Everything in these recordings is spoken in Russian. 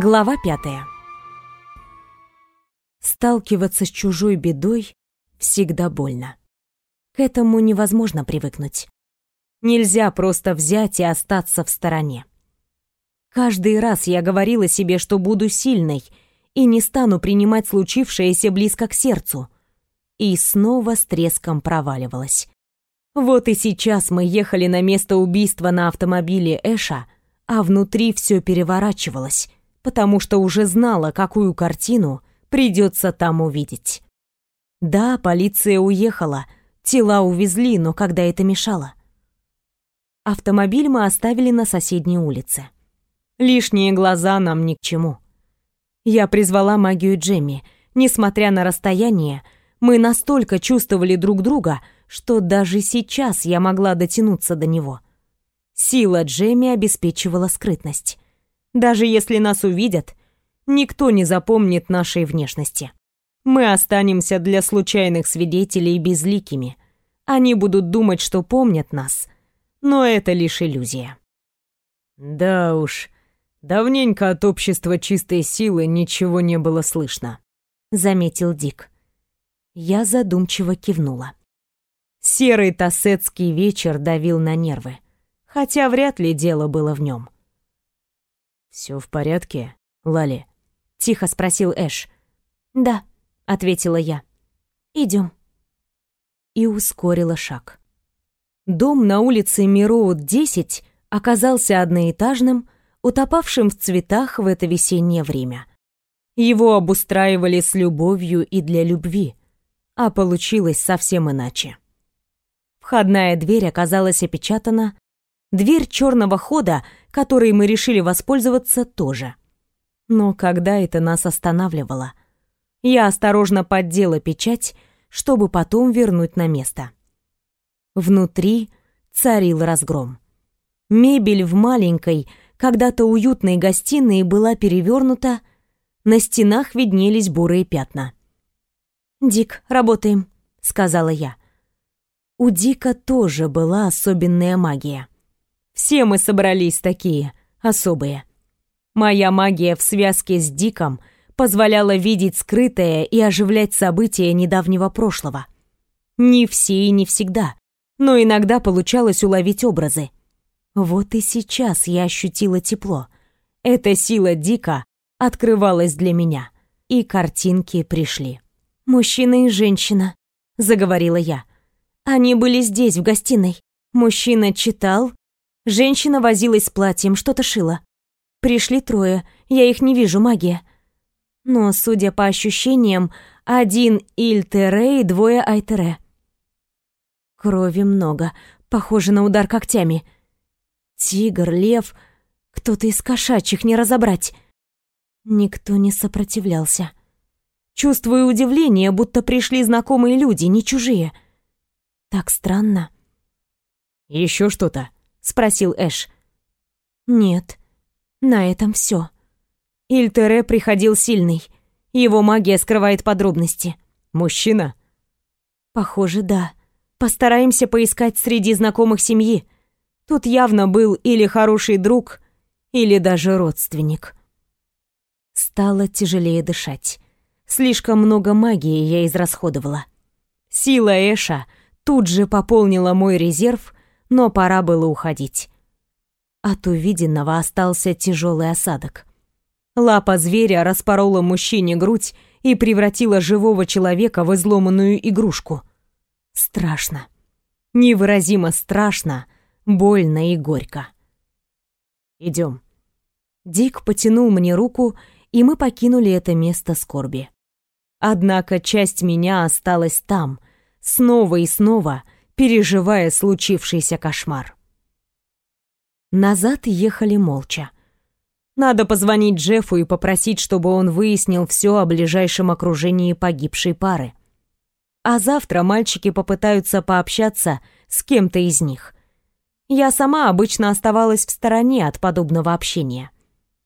Глава пятая. Сталкиваться с чужой бедой всегда больно. К этому невозможно привыкнуть. Нельзя просто взять и остаться в стороне. Каждый раз я говорила себе, что буду сильной и не стану принимать случившееся близко к сердцу. И снова с треском проваливалась. Вот и сейчас мы ехали на место убийства на автомобиле Эша, а внутри все переворачивалось потому что уже знала, какую картину придется там увидеть. Да, полиция уехала, тела увезли, но когда это мешало? Автомобиль мы оставили на соседней улице. Лишние глаза нам ни к чему. Я призвала магию Джемми. Несмотря на расстояние, мы настолько чувствовали друг друга, что даже сейчас я могла дотянуться до него. Сила Джемми обеспечивала скрытность. Даже если нас увидят, никто не запомнит нашей внешности. Мы останемся для случайных свидетелей безликими. Они будут думать, что помнят нас, но это лишь иллюзия. Да уж, давненько от общества чистой силы ничего не было слышно, заметил Дик. Я задумчиво кивнула. Серый тассетский вечер давил на нервы, хотя вряд ли дело было в нем. Все в порядке, Лали? Тихо спросил Эш. Да, ответила я. Идем. И ускорила шаг. Дом на улице Мироуд 10 оказался одноэтажным, утопавшим в цветах в это весеннее время. Его обустраивали с любовью и для любви, а получилось совсем иначе. Входная дверь оказалась опечатана, дверь черного хода которой мы решили воспользоваться, тоже. Но когда это нас останавливало? Я осторожно поддела печать, чтобы потом вернуть на место. Внутри царил разгром. Мебель в маленькой, когда-то уютной гостиной была перевернута, на стенах виднелись бурые пятна. «Дик, работаем», — сказала я. У Дика тоже была особенная магия. Все мы собрались такие, особые. Моя магия в связке с Диком позволяла видеть скрытое и оживлять события недавнего прошлого. Не все и не всегда, но иногда получалось уловить образы. Вот и сейчас я ощутила тепло. Эта сила Дика открывалась для меня, и картинки пришли. «Мужчина и женщина», — заговорила я. «Они были здесь, в гостиной. Мужчина читал, Женщина возилась с платьем, что-то шила. Пришли трое, я их не вижу, магия. Но, судя по ощущениям, один Ильтере и двое Айтере. Крови много, похоже на удар когтями. Тигр, лев, кто-то из кошачьих, не разобрать. Никто не сопротивлялся. Чувствую удивление, будто пришли знакомые люди, не чужие. Так странно. Еще что-то?» Спросил Эш. Нет. На этом все. Ильтере приходил сильный. Его магия скрывает подробности. Мужчина? Похоже, да. Постараемся поискать среди знакомых семьи. Тут явно был или хороший друг, или даже родственник. Стало тяжелее дышать. Слишком много магии я израсходовала. Сила Эша тут же пополнила мой резерв но пора было уходить. От увиденного остался тяжелый осадок. Лапа зверя распорола мужчине грудь и превратила живого человека в изломанную игрушку. Страшно. Невыразимо страшно, больно и горько. Идем. Дик потянул мне руку, и мы покинули это место скорби. Однако часть меня осталась там, снова и снова — переживая случившийся кошмар. Назад ехали молча. Надо позвонить Джеффу и попросить, чтобы он выяснил все о ближайшем окружении погибшей пары. А завтра мальчики попытаются пообщаться с кем-то из них. Я сама обычно оставалась в стороне от подобного общения.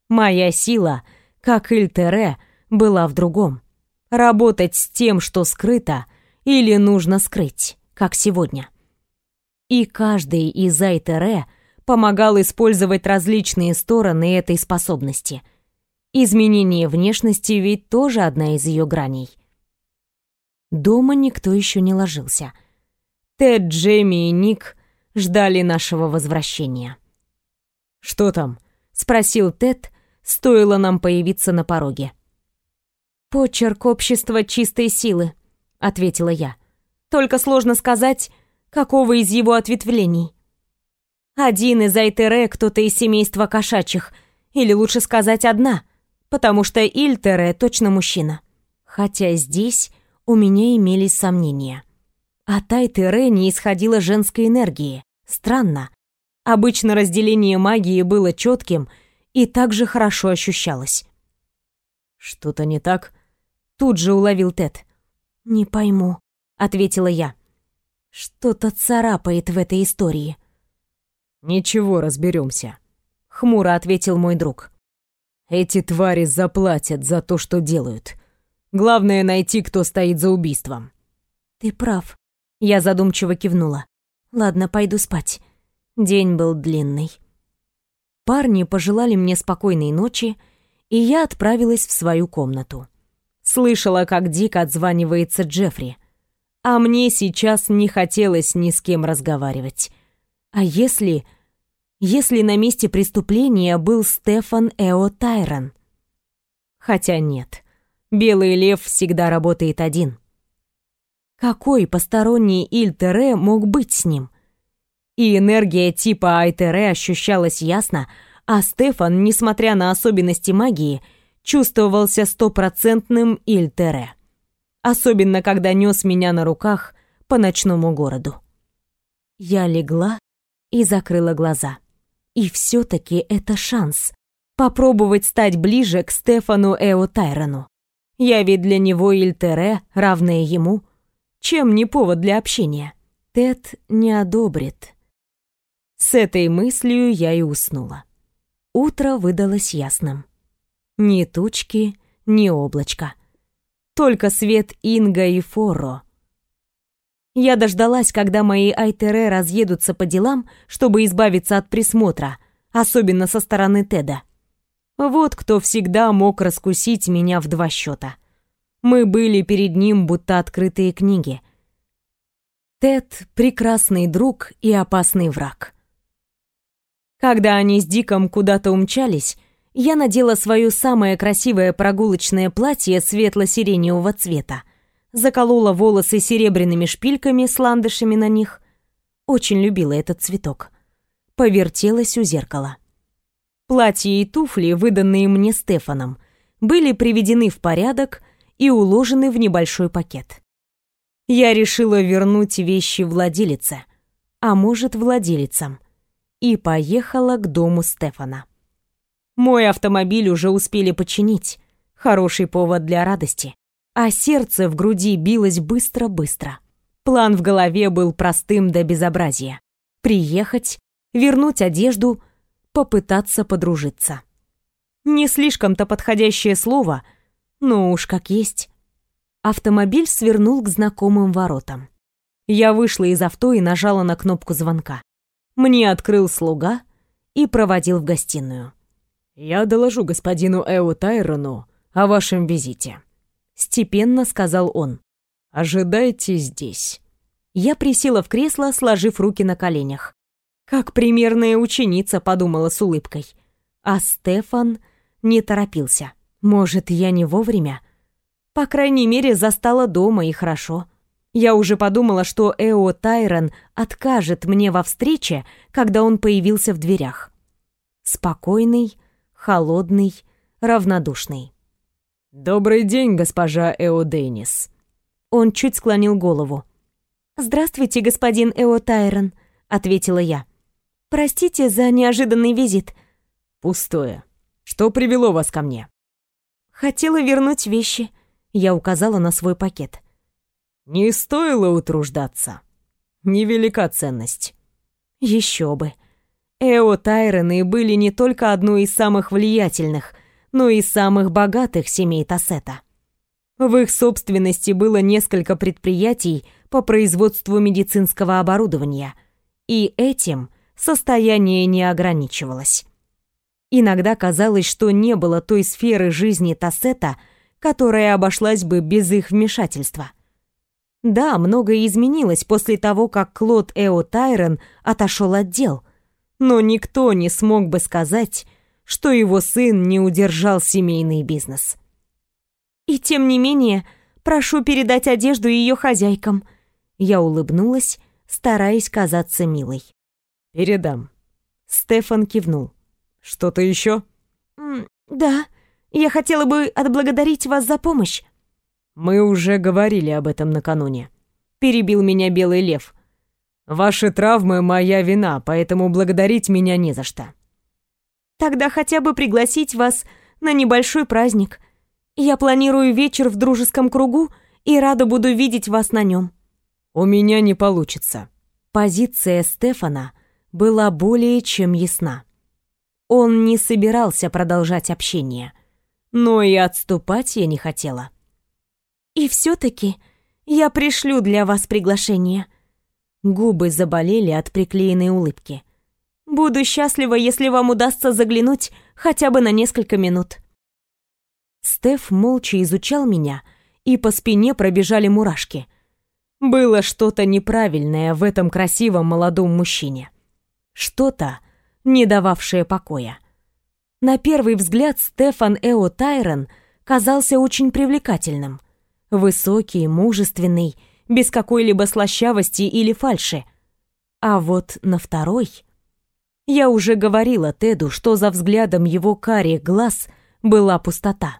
Моя сила, как Ильтере, была в другом. Работать с тем, что скрыто или нужно скрыть как сегодня. И каждый из Айтере помогал использовать различные стороны этой способности. Изменение внешности ведь тоже одна из ее граней. Дома никто еще не ложился. Тед, Джейми и Ник ждали нашего возвращения. «Что там?» — спросил Тед, стоило нам появиться на пороге. «Почерк общества чистой силы», — ответила я. «Только сложно сказать, какого из его ответвлений. Один из Айтере кто-то из семейства кошачьих, или лучше сказать одна — потому что Ильтере точно мужчина. Хотя здесь у меня имелись сомнения. От Айтере не исходила женской энергии. Странно. Обычно разделение магии было четким и также хорошо ощущалось. «Что-то не так?» Тут же уловил Тед. «Не пойму», — ответила я. «Что-то царапает в этой истории». «Ничего, разберемся», — хмуро ответил мой друг. Эти твари заплатят за то, что делают. Главное найти, кто стоит за убийством. Ты прав. Я задумчиво кивнула. Ладно, пойду спать. День был длинный. Парни пожелали мне спокойной ночи, и я отправилась в свою комнату. Слышала, как дико отзванивается Джеффри. А мне сейчас не хотелось ни с кем разговаривать. А если если на месте преступления был Стефан Эо Тайрон. Хотя нет, Белый Лев всегда работает один. Какой посторонний Ильтере мог быть с ним? И энергия типа Айтере ощущалась ясно, а Стефан, несмотря на особенности магии, чувствовался стопроцентным Ильтере. Особенно, когда нес меня на руках по ночному городу. Я легла и закрыла глаза. И все-таки это шанс. Попробовать стать ближе к Стефану Эо Тайрону. Я ведь для него Ильтере, равная ему. Чем не повод для общения? Тед не одобрит. С этой мыслью я и уснула. Утро выдалось ясным. Ни тучки, ни облачка. Только свет Инга и Форро — я дождалась, когда мои Айтере разъедутся по делам, чтобы избавиться от присмотра, особенно со стороны Теда. Вот кто всегда мог раскусить меня в два счета. Мы были перед ним будто открытые книги. Тед — прекрасный друг и опасный враг. Когда они с Диком куда-то умчались, я надела свое самое красивое прогулочное платье светло-сиреневого цвета, заколола волосы серебряными шпильками с ландышами на них. Очень любила этот цветок. Повертелась у зеркала. Платье и туфли, выданные мне Стефаном, были приведены в порядок и уложены в небольшой пакет. Я решила вернуть вещи владелице, а может, владелицам, и поехала к дому Стефана. Мой автомобиль уже успели починить. Хороший повод для радости а сердце в груди билось быстро-быстро. План в голове был простым до безобразия. Приехать, вернуть одежду, попытаться подружиться. Не слишком-то подходящее слово, но уж как есть. Автомобиль свернул к знакомым воротам. Я вышла из авто и нажала на кнопку звонка. Мне открыл слуга и проводил в гостиную. «Я доложу господину Эо Тайрону о вашем визите», степенно сказал он. Ожидайте здесь. Я присела в кресло, сложив руки на коленях. Как примерная ученица, подумала с улыбкой. А Стефан не торопился. Может, я не вовремя? По крайней мере, застала дома и хорошо. Я уже подумала, что Эо Тайрон откажет мне во встрече, когда он появился в дверях. Спокойный, холодный, равнодушный. «Добрый день, госпожа Эо Денис». Он чуть склонил голову. «Здравствуйте, господин Эо Тайрон», — ответила я. «Простите за неожиданный визит». «Пустое. Что привело вас ко мне?» «Хотела вернуть вещи», — я указала на свой пакет. «Не стоило утруждаться. Невелика ценность». «Еще бы». Эо Тайроны были не только одной из самых влиятельных, но и самых богатых семей Тассета. В их собственности было несколько предприятий по производству медицинского оборудования, и этим состояние не ограничивалось. Иногда казалось, что не было той сферы жизни Тассета, которая обошлась бы без их вмешательства. Да, многое изменилось после того, как Клод Эо Тайрон отошел от дел, но никто не смог бы сказать, что его сын не удержал семейный бизнес. И тем не менее, прошу передать одежду ее хозяйкам. Я улыбнулась, стараясь казаться милой. Передам. Стефан кивнул. Что-то еще? Да. Я хотела бы отблагодарить вас за помощь. Мы уже говорили об этом накануне. Перебил меня белый лев. Ваши травмы моя вина, поэтому благодарить меня не за что. Тогда хотя бы пригласить вас на небольшой праздник. Я планирую вечер в дружеском кругу и рада буду видеть вас на нем. У меня не получится. Позиция Стефана была более чем ясна. Он не собирался продолжать общение, но и отступать я не хотела. И все-таки я пришлю для вас приглашение. Губы заболели от приклеенной улыбки. Буду счастлива, если вам удастся заглянуть хотя бы на несколько минут. Стеф молча изучал меня, и по спине пробежали мурашки. Было что-то неправильное в этом красивом молодом мужчине. Что-то, не дававшее покоя. На первый взгляд Стефан Эо Тайрон казался очень привлекательным. Высокий, мужественный, без какой-либо слащавости или фальши. А вот на второй... Я уже говорила Теду, что за взглядом его карих глаз была пустота.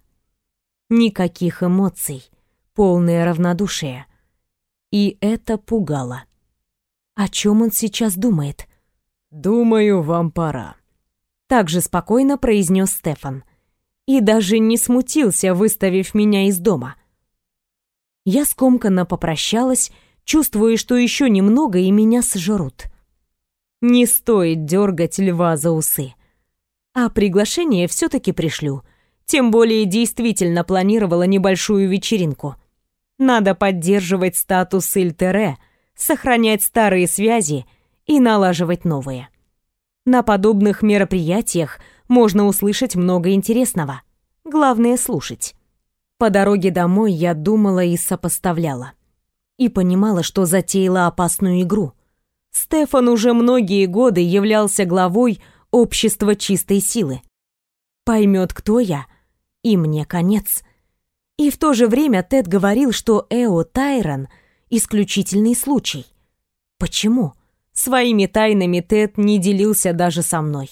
Никаких эмоций, полное равнодушие. И это пугало. О чем он сейчас думает? «Думаю, вам пора», — так же спокойно произнес Стефан. И даже не смутился, выставив меня из дома. Я скомканно попрощалась, чувствуя, что еще немного и меня сожрут. Не стоит дергать льва за усы. А приглашение все-таки пришлю. Тем более действительно планировала небольшую вечеринку. Надо поддерживать статус Ильтере, сохранять старые связи и налаживать новые. На подобных мероприятиях можно услышать много интересного. Главное — слушать. По дороге домой я думала и сопоставляла. И понимала, что затеяла опасную игру — Стефан уже многие годы являлся главой общества чистой силы. Поймет, кто я, и мне конец. И в то же время Тед говорил, что Эо Тайрон — исключительный случай. Почему? Своими тайнами Тед не делился даже со мной.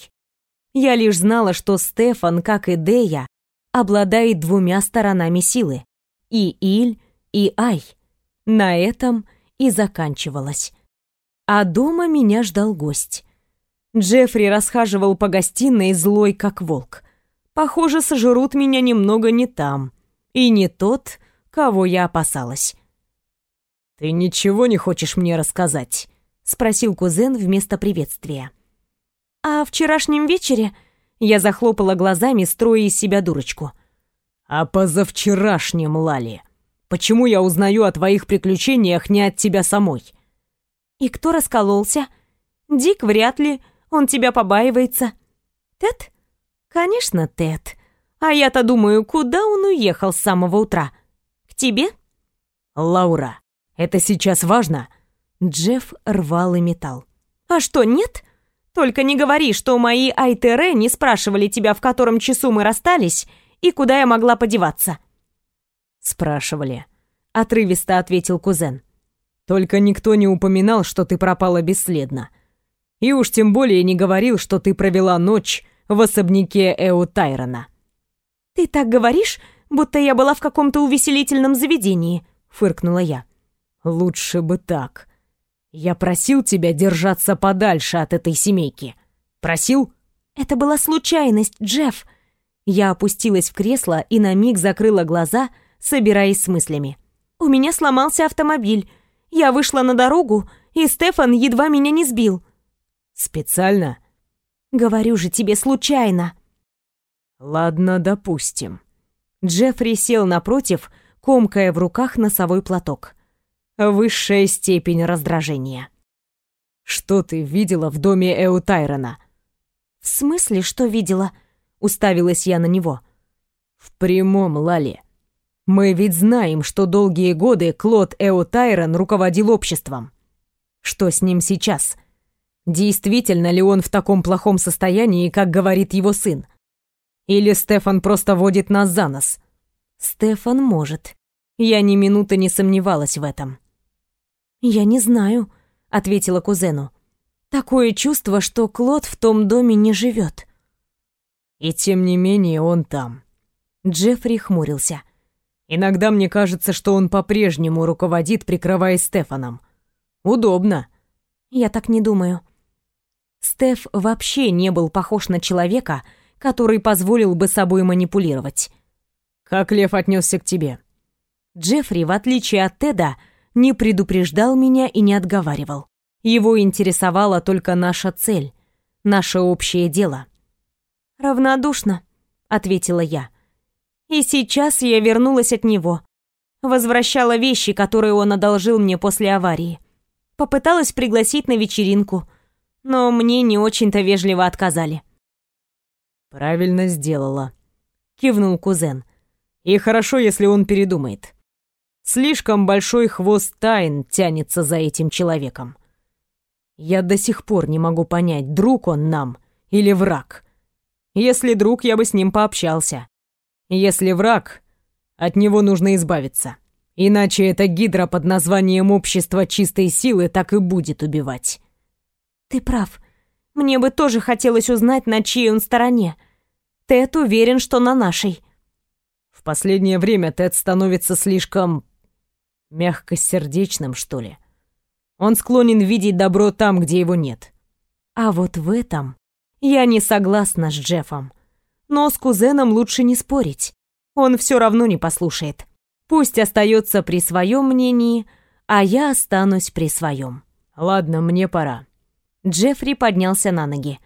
Я лишь знала, что Стефан, как и Дея, обладает двумя сторонами силы — и Иль, и Ай. На этом и заканчивалось. А дома меня ждал гость. Джеффри расхаживал по гостиной злой, как волк. Похоже, сожрут меня немного не там. И не тот, кого я опасалась. «Ты ничего не хочешь мне рассказать?» — спросил кузен вместо приветствия. «А вчерашнем вечере...» Я захлопала глазами, строя из себя дурочку. «А позавчерашнем, Лали, почему я узнаю о твоих приключениях не от тебя самой?» И кто раскололся? Дик вряд ли, он тебя побаивается. Тед? Конечно, Тед. А я-то думаю, куда он уехал с самого утра? К тебе? Лаура, это сейчас важно? Джефф рвал и металл. А что, нет? Только не говори, что мои Айтере не спрашивали тебя, в котором часу мы расстались и куда я могла подеваться. Спрашивали, отрывисто ответил кузен. Только никто не упоминал, что ты пропала бесследно. И уж тем более не говорил, что ты провела ночь в особняке Эу Тайрона. «Ты так говоришь, будто я была в каком-то увеселительном заведении», — фыркнула я. «Лучше бы так. Я просил тебя держаться подальше от этой семейки. Просил?» «Это была случайность, Джефф». Я опустилась в кресло и на миг закрыла глаза, собираясь с мыслями. «У меня сломался автомобиль. Я вышла на дорогу, и Стефан едва меня не сбил. Специально? Говорю же тебе, случайно. Ладно, допустим. Джеффри сел напротив, комкая в руках носовой платок. Высшая степень раздражения. Что ты видела в доме Эутайрона? В смысле, что видела? Уставилась я на него. В прямом, Лали. Мы ведь знаем, что долгие годы Клод Эо Тайрон руководил обществом. Что с ним сейчас? Действительно ли он в таком плохом состоянии, как говорит его сын? Или Стефан просто водит нас за нос? Стефан может. Я ни минуты не сомневалась в этом. «Я не знаю», — ответила кузену. «Такое чувство, что Клод в том доме не живет». «И тем не менее он там». Джеффри хмурился. «Иногда мне кажется, что он по-прежнему руководит, прикрываясь Стефаном. Удобно». «Я так не думаю». Стеф вообще не был похож на человека, который позволил бы собой манипулировать. «Как Лев отнесся к тебе?» Джеффри, в отличие от Теда, не предупреждал меня и не отговаривал. Его интересовала только наша цель, наше общее дело. «Равнодушно», — ответила я. «И сейчас я вернулась от него. Возвращала вещи, которые он одолжил мне после аварии. Попыталась пригласить на вечеринку, но мне не очень-то вежливо отказали». «Правильно сделала», — кивнул кузен. «И хорошо, если он передумает. Слишком большой хвост тайн тянется за этим человеком. Я до сих пор не могу понять, друг он нам или враг. Если друг, я бы с ним пообщался. Если враг, от него нужно избавиться. Иначе эта гидра под названием «Общество чистой силы» так и будет убивать. Ты прав. Мне бы тоже хотелось узнать, на чьей он стороне. Тед уверен, что на нашей. В последнее время Тед становится слишком мягкосердечным, что ли. Он склонен видеть добро там, где его нет. А вот в этом я не согласна с Джеффом. Но с кузеном лучше не спорить. Он все равно не послушает. Пусть остается при своем мнении, а я останусь при своем. Ладно, мне пора. Джеффри поднялся на ноги.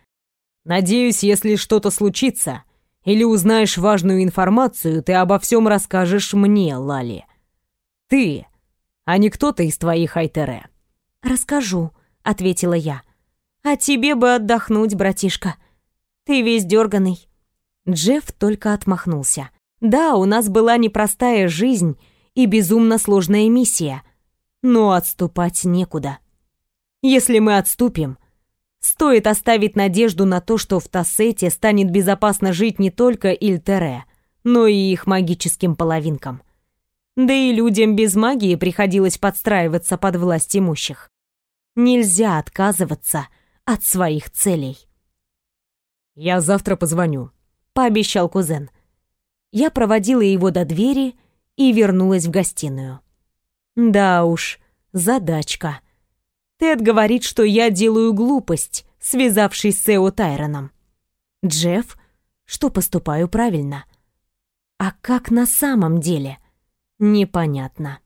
Надеюсь, если что-то случится или узнаешь важную информацию, ты обо всем расскажешь мне, Лали. Ты а не кто-то из твоих Айтере». «Расскажу», — ответила я. «А тебе бы отдохнуть, братишка. Ты весь дерганый». Джефф только отмахнулся. «Да, у нас была непростая жизнь и безумно сложная миссия, но отступать некуда. Если мы отступим, стоит оставить надежду на то, что в Тассете станет безопасно жить не только Ильтере, но и их магическим половинкам. Да и людям без магии приходилось подстраиваться под власть имущих. Нельзя отказываться от своих целей. «Я завтра позвоню», — пообещал кузен. Я проводила его до двери и вернулась в гостиную. Да уж, задачка. Тед говорит, что я делаю глупость, связавшись с Эо Тайроном. Джефф, что поступаю правильно. А как на самом деле? Непонятно.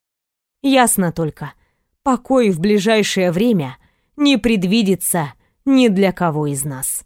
Ясно только, покой в ближайшее время не предвидится ни для кого из нас.